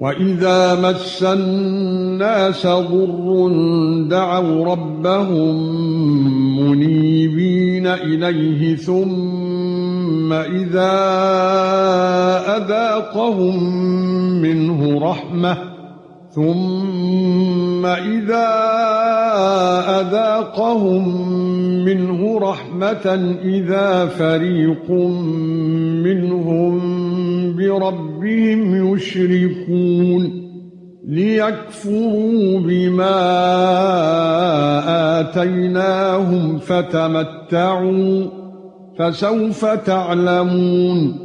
وَإِذَا مَسَّ النَّاسَ ضُرٌّ دَعَوْا رَبَّهُم مُنِيبِينَ إِلَيْهِ ثُمَّ إِذَا أَذَاقَهُم مِّنْهُ رَحْمَةً ثُمَّ إِذَا أَذَاقَهُم مِّنْهُ رَحْمَةً إِذَا فَرِيقٌ مِّنْهُم بِرَبِّهِمْ يُشْرِكُونَ لِيَكْفُرُوا بِمَا آتَيْنَاهُمْ فَتَمَتَّعُوا فَسَوْفَ تَعْلَمُونَ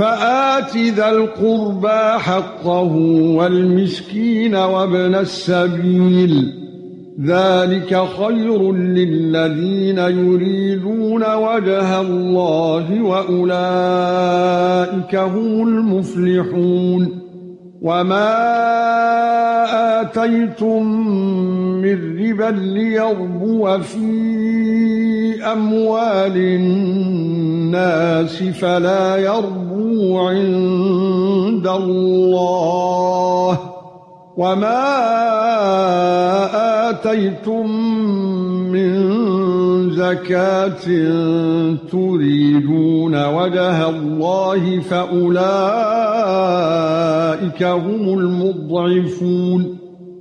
فَآتِ ذَا الْقُرْبَى حَقَّهُ وَالْمِسْكِينَ وَابْنَ السَّبِيلِ. ذَلِكَ خَيْرٌ لِلَّذِينَ يُرِيدُونَ وَجْهَ اللَّهِ وَأُولَئِكَ هُمُ الْمُفْلِحُونَ. وَمَا آتَيْتُم مِّن رِّبًا لِّيَرْبُوَ فِي أَمْوَالِ النَّاسِ فَلَا يَرْبُو عِندَ اللَّهِ وَمَا آتَيْتُم مِّن زَكَاةٍ تُرِيدُونَ وَجْهَ اللَّهِ فَأُولَئِكَ هُمُ الْمُضْعِفُونَ